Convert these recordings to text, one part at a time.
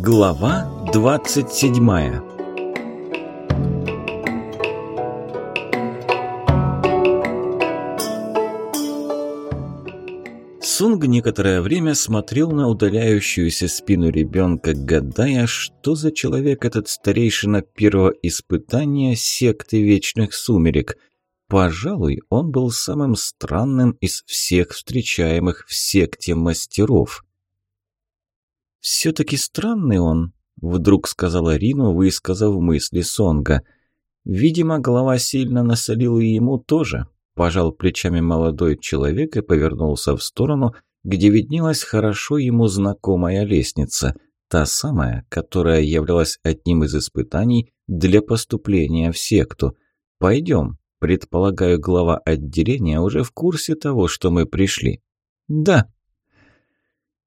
Глава 27 Сунг некоторое время смотрел на удаляющуюся спину ребенка, гадая, что за человек этот старейшина первого испытания секты Вечных Сумерек. Пожалуй, он был самым странным из всех встречаемых в секте мастеров – «Все-таки странный он», — вдруг сказала Рину, высказав мысли Сонга. «Видимо, голова сильно насолила ему тоже», — пожал плечами молодой человек и повернулся в сторону, где виднелась хорошо ему знакомая лестница, та самая, которая являлась одним из испытаний для поступления в секту. «Пойдем, предполагаю, глава отделения уже в курсе того, что мы пришли». «Да»,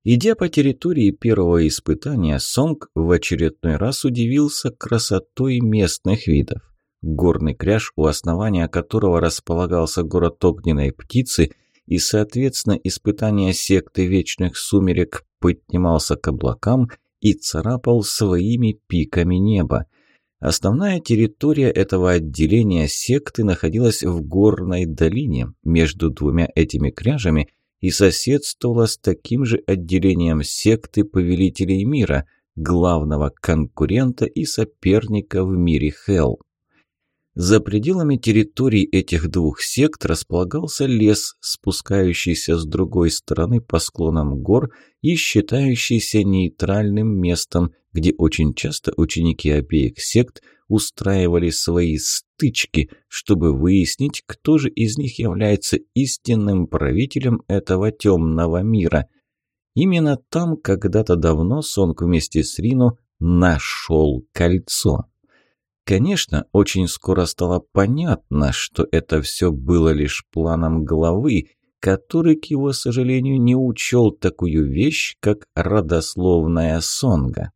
Идя по территории первого испытания, Сонг в очередной раз удивился красотой местных видов. Горный кряж, у основания которого располагался город огненной птицы, и, соответственно, испытание секты вечных сумерек поднимался к облакам и царапал своими пиками небо. Основная территория этого отделения секты находилась в горной долине между двумя этими кряжами – и соседствовала с таким же отделением секты повелителей мира, главного конкурента и соперника в мире Хелл. За пределами территорий этих двух сект располагался лес, спускающийся с другой стороны по склонам гор и считающийся нейтральным местом, где очень часто ученики обеих сект – устраивали свои стычки, чтобы выяснить, кто же из них является истинным правителем этого темного мира. Именно там когда-то давно Сонг вместе с Рину нашел кольцо. Конечно, очень скоро стало понятно, что это все было лишь планом главы, который, к его сожалению, не учел такую вещь, как родословная Сонга.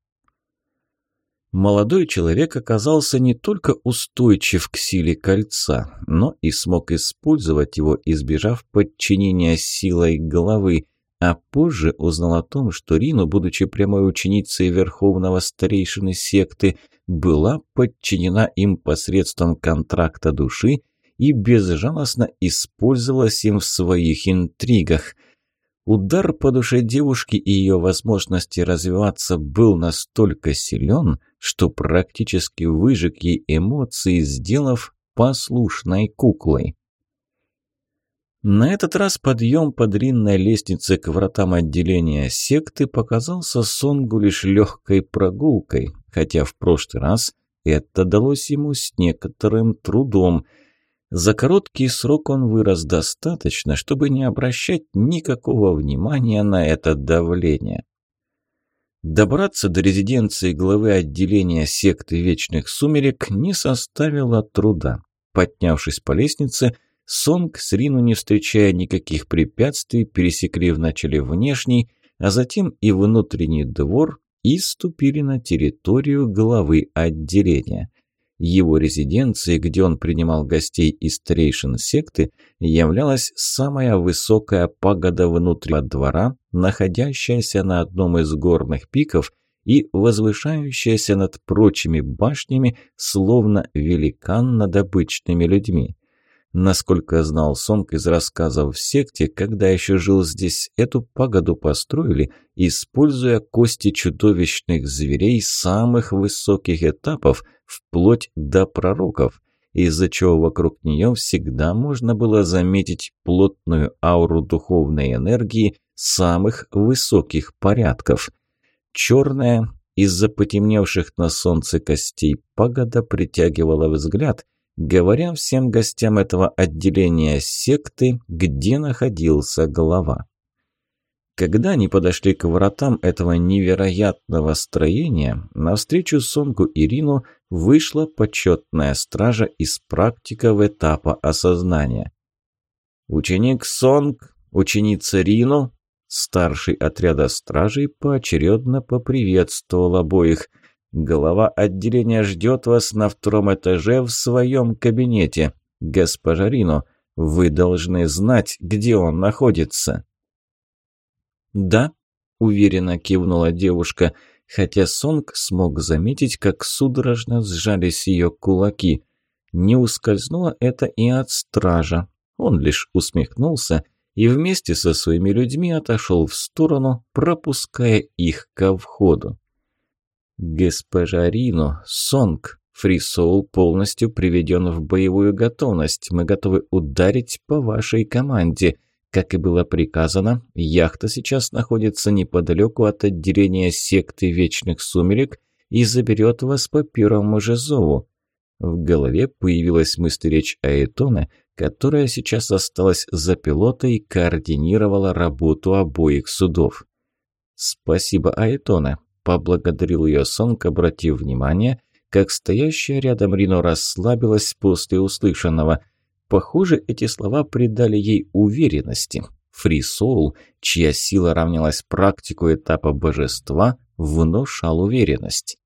Молодой человек оказался не только устойчив к силе кольца, но и смог использовать его, избежав подчинения силой головы, а позже узнал о том, что Рину, будучи прямой ученицей верховного старейшины секты, была подчинена им посредством контракта души и безжалостно использовалась им в своих интригах – Удар по душе девушки и ее возможности развиваться был настолько силен, что практически выжег ей эмоции, сделав послушной куклой. На этот раз подъем по длинной лестнице к вратам отделения секты показался Сонгу лишь легкой прогулкой, хотя в прошлый раз это далось ему с некоторым трудом – за короткий срок он вырос достаточно, чтобы не обращать никакого внимания на это давление. Добраться до резиденции главы отделения секты Вечных Сумерек не составило труда. Поднявшись по лестнице, Сонг с Рину, не встречая никаких препятствий, пересекли вначале внешний, а затем и внутренний двор и ступили на территорию главы отделения. Его резиденцией, где он принимал гостей из старейшин секты, являлась самая высокая пагода внутри двора, находящаяся на одном из горных пиков и возвышающаяся над прочими башнями, словно великан над обычными людьми. Насколько знал Сомк из рассказов в секте, когда еще жил здесь, эту пагоду построили, используя кости чудовищных зверей самых высоких этапов, вплоть до пророков, из-за чего вокруг нее всегда можно было заметить плотную ауру духовной энергии самых высоких порядков. Черная, из-за потемневших на солнце костей пагода притягивала взгляд – Говоря всем гостям этого отделения секты, где находился глава. Когда они подошли к воротам этого невероятного строения, навстречу Сонгу и Рину вышла почетная стража из практиков этапа осознания. Ученик Сонг, ученица Рину, старший отряда стражей поочередно поприветствовал обоих – Глава отделения ждет вас на втором этаже в своем кабинете. госпожа Госпожарино, вы должны знать, где он находится». «Да», – уверенно кивнула девушка, хотя Сонг смог заметить, как судорожно сжались ее кулаки. Не ускользнуло это и от стража. Он лишь усмехнулся и вместе со своими людьми отошел в сторону, пропуская их ко входу. Госпожа Рино, Сонг, Фрисоул полностью приведен в боевую готовность. Мы готовы ударить по вашей команде. Как и было приказано, яхта сейчас находится неподалеку от отделения секты Вечных Сумерек и заберет вас по первому же зову. В голове появилась мысль речь Аэтона, которая сейчас осталась за пилота и координировала работу обоих судов. «Спасибо, Аэтона поблагодарил ее Сонг, обратив внимание, как стоящая рядом Рино расслабилась после услышанного. Похоже, эти слова придали ей уверенности. Фрисоул, чья сила равнялась практику этапа божества, внушал уверенность.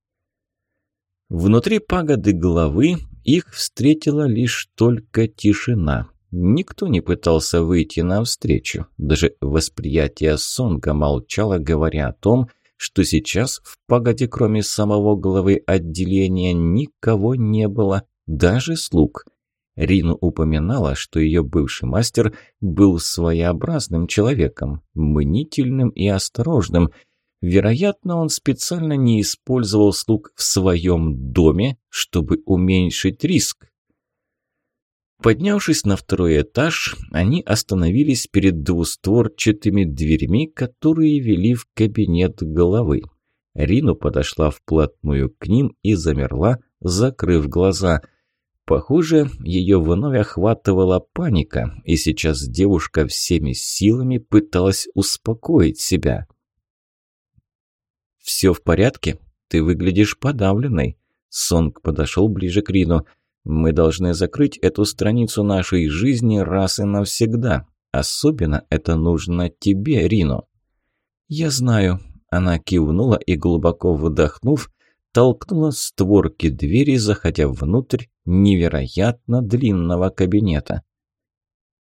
Внутри пагоды главы их встретила лишь только тишина. Никто не пытался выйти навстречу. Даже восприятие Сонга молчало, говоря о том, что сейчас в пагоде кроме самого главы отделения никого не было, даже слуг. Рину упоминала, что ее бывший мастер был своеобразным человеком, мнительным и осторожным. Вероятно, он специально не использовал слуг в своем доме, чтобы уменьшить риск. Поднявшись на второй этаж, они остановились перед двустворчатыми дверьми, которые вели в кабинет головы. Рину подошла вплотную к ним и замерла, закрыв глаза. Похоже, ее вновь охватывала паника, и сейчас девушка всеми силами пыталась успокоить себя. «Все в порядке? Ты выглядишь подавленной». Сонг подошел ближе к Рину – мы должны закрыть эту страницу нашей жизни раз и навсегда. Особенно это нужно тебе, Рино». «Я знаю». Она кивнула и, глубоко вдохнув, толкнула створки двери, заходя внутрь невероятно длинного кабинета.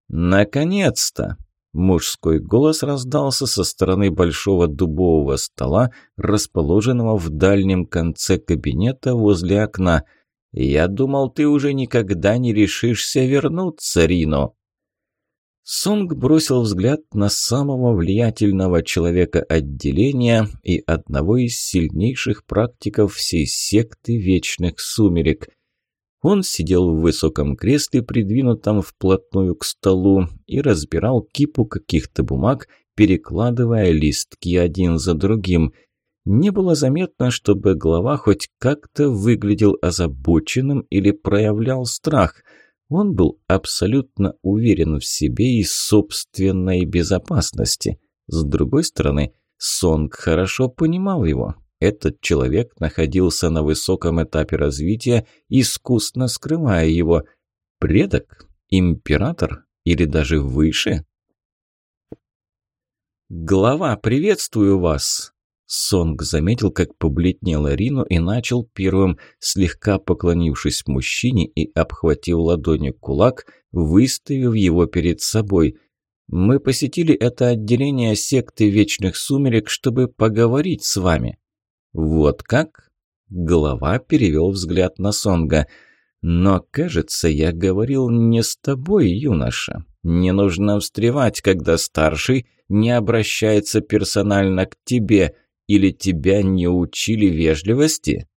«Наконец-то!» Мужской голос раздался со стороны большого дубового стола, расположенного в дальнем конце кабинета возле окна – я думал, ты уже никогда не решишься вернуться, Рино». Сонг бросил взгляд на самого влиятельного человека отделения и одного из сильнейших практиков всей секты Вечных Сумерек. Он сидел в высоком кресле, придвинутом вплотную к столу, и разбирал кипу каких-то бумаг, перекладывая листки один за другим – не было заметно, чтобы глава хоть как-то выглядел озабоченным или проявлял страх. Он был абсолютно уверен в себе и собственной безопасности. С другой стороны, Сонг хорошо понимал его. Этот человек находился на высоком этапе развития, искусно скрывая его. Предок? Император? Или даже выше? «Глава, приветствую вас!» Сонг заметил, как побледнела Рину и начал первым, слегка поклонившись мужчине и обхватив ладонью кулак, выставив его перед собой. «Мы посетили это отделение секты Вечных Сумерек, чтобы поговорить с вами». «Вот как?» Глава перевел взгляд на Сонга. «Но, кажется, я говорил не с тобой, юноша. Не нужно встревать, когда старший не обращается персонально к тебе». Или тебя не учили вежливости?»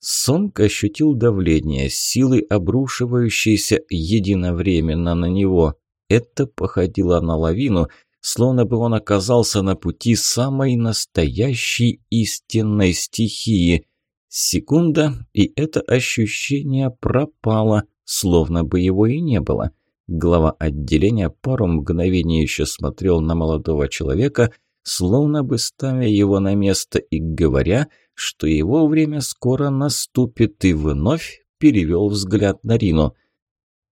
Сонг ощутил давление, силы, обрушивающейся единовременно на него. Это походило на лавину, словно бы он оказался на пути самой настоящей истинной стихии. Секунда, и это ощущение пропало, словно бы его и не было. Глава отделения пару мгновений еще смотрел на молодого человека, словно бы ставя его на место и говоря, что его время скоро наступит, и вновь перевел взгляд на Рину.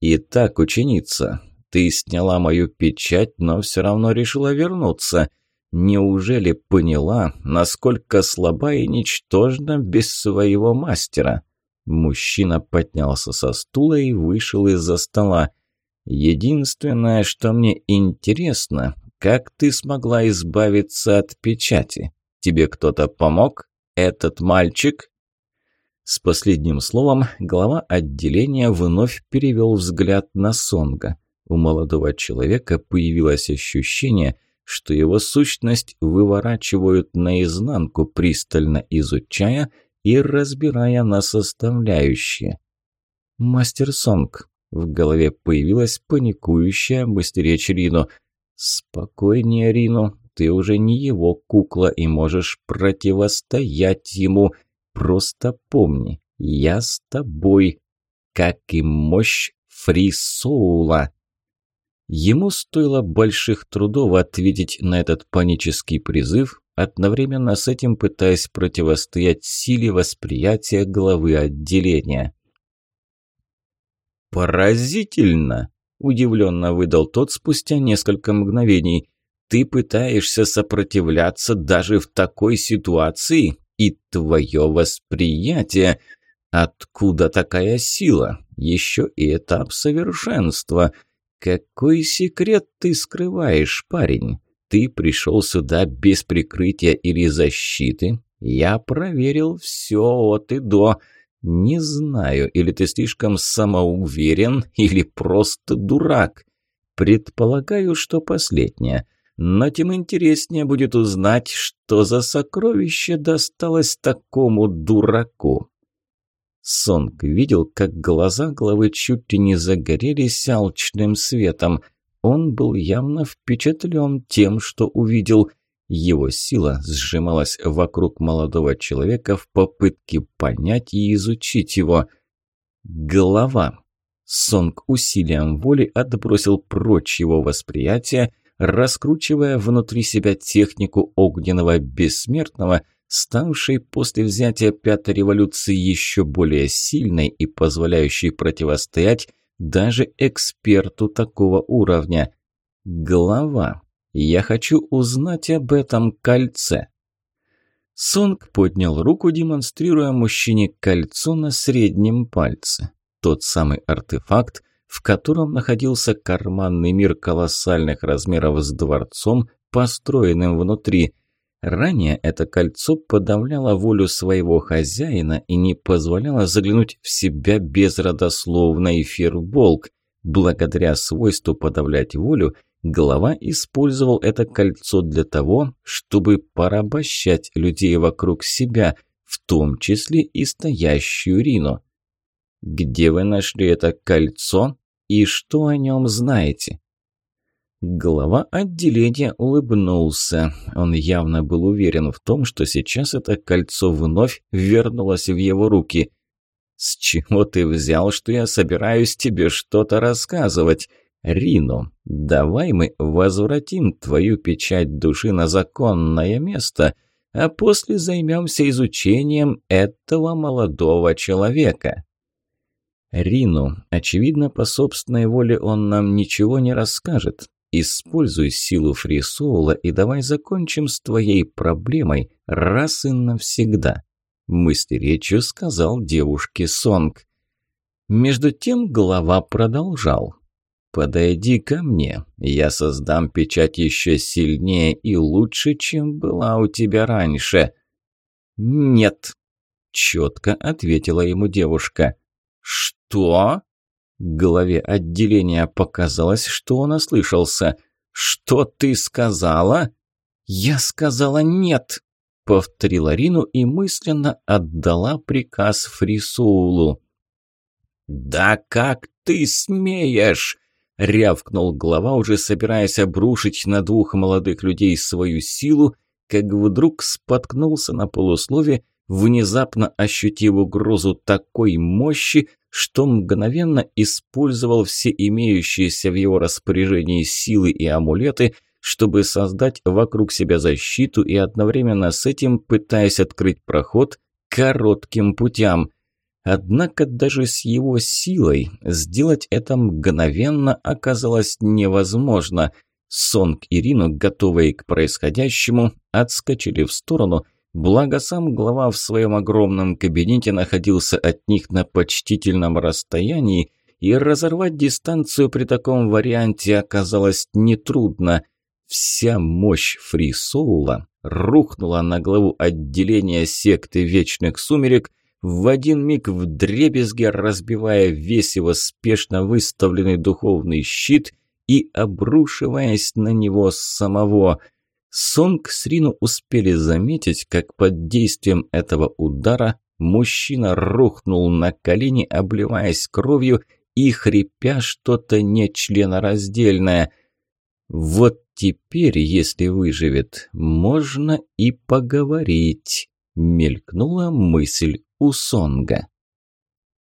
«Итак, ученица, ты сняла мою печать, но все равно решила вернуться. Неужели поняла, насколько слаба и ничтожна без своего мастера?» Мужчина поднялся со стула и вышел из-за стола. «Единственное, что мне интересно, как ты смогла избавиться от печати? Тебе кто-то помог? Этот мальчик?» С последним словом глава отделения вновь перевел взгляд на Сонга. У молодого человека появилось ощущение, что его сущность выворачивают наизнанку, пристально изучая и разбирая на составляющие. «Мастер Сонг», — в голове появилась паникующая мастеречь Рину, «Спокойнее, Рино, ты уже не его кукла и можешь противостоять ему. Просто помни, я с тобой, как и мощь Фрисоула». Ему стоило больших трудов ответить на этот панический призыв, одновременно с этим пытаясь противостоять силе восприятия главы отделения. «Поразительно!» Удивленно выдал тот спустя несколько мгновений. «Ты пытаешься сопротивляться даже в такой ситуации, и твое восприятие. Откуда такая сила? Еще и этап совершенства. Какой секрет ты скрываешь, парень? Ты пришел сюда без прикрытия или защиты. Я проверил все от и до». Не знаю, или ты слишком самоуверен, или просто дурак. Предполагаю, что последнее. Но тем интереснее будет узнать, что за сокровище досталось такому дураку. Сонг видел, как глаза главы чуть ли не загорелись алчным светом. Он был явно впечатлен тем, что увидел – его сила сжималась вокруг молодого человека в попытке понять и изучить его. Голова. Сонг усилием воли отбросил прочь его восприятие, раскручивая внутри себя технику огненного бессмертного, ставшей после взятия Пятой революции еще более сильной и позволяющей противостоять даже эксперту такого уровня. Глава. Я хочу узнать об этом кольце». Сонг поднял руку, демонстрируя мужчине кольцо на среднем пальце. Тот самый артефакт, в котором находился карманный мир колоссальных размеров с дворцом, построенным внутри. Ранее это кольцо подавляло волю своего хозяина и не позволяло заглянуть в себя безродословный эфирболк, Благодаря свойству подавлять волю – Глава использовал это кольцо для того, чтобы порабощать людей вокруг себя, в том числе и стоящую Рину. «Где вы нашли это кольцо и что о нем знаете?» Глава отделения улыбнулся. Он явно был уверен в том, что сейчас это кольцо вновь вернулось в его руки. «С чего ты взял, что я собираюсь тебе что-то рассказывать?» Рино, давай мы возвратим твою печать души на законное место, а после займемся изучением этого молодого человека». Рину, очевидно, по собственной воле он нам ничего не расскажет. Используй силу Фрисоула и давай закончим с твоей проблемой раз и навсегда. Мысли речью сказал девушке Сонг. Между тем глава продолжал. Подойди ко мне, я создам печать еще сильнее и лучше, чем была у тебя раньше». «Нет», – четко ответила ему девушка. «Что?» Главе отделения показалось, что он ослышался. «Что ты сказала?» «Я сказала нет», – повторила Рину и мысленно отдала приказ Фрисулу. «Да как ты смеешь!» рявкнул глава, уже собираясь обрушить на двух молодых людей свою силу, как вдруг споткнулся на полуслове, внезапно ощутив угрозу такой мощи, что мгновенно использовал все имеющиеся в его распоряжении силы и амулеты, чтобы создать вокруг себя защиту и одновременно с этим пытаясь открыть проход коротким путям – Однако даже с его силой сделать это мгновенно оказалось невозможно. Сонг и Рину, готовые к происходящему, отскочили в сторону, благо сам глава в своем огромном кабинете находился от них на почтительном расстоянии, и разорвать дистанцию при таком варианте оказалось нетрудно. Вся мощь фрисоула рухнула на главу отделения секты Вечных Сумерек – в один миг вдребезги разбивая весь его спешно выставленный духовный щит и обрушиваясь на него самого. Сонг с Рину успели заметить, как под действием этого удара мужчина рухнул на колени, обливаясь кровью и хрипя что-то нечленораздельное. «Вот теперь, если выживет, можно и поговорить», – мелькнула мысль у сонга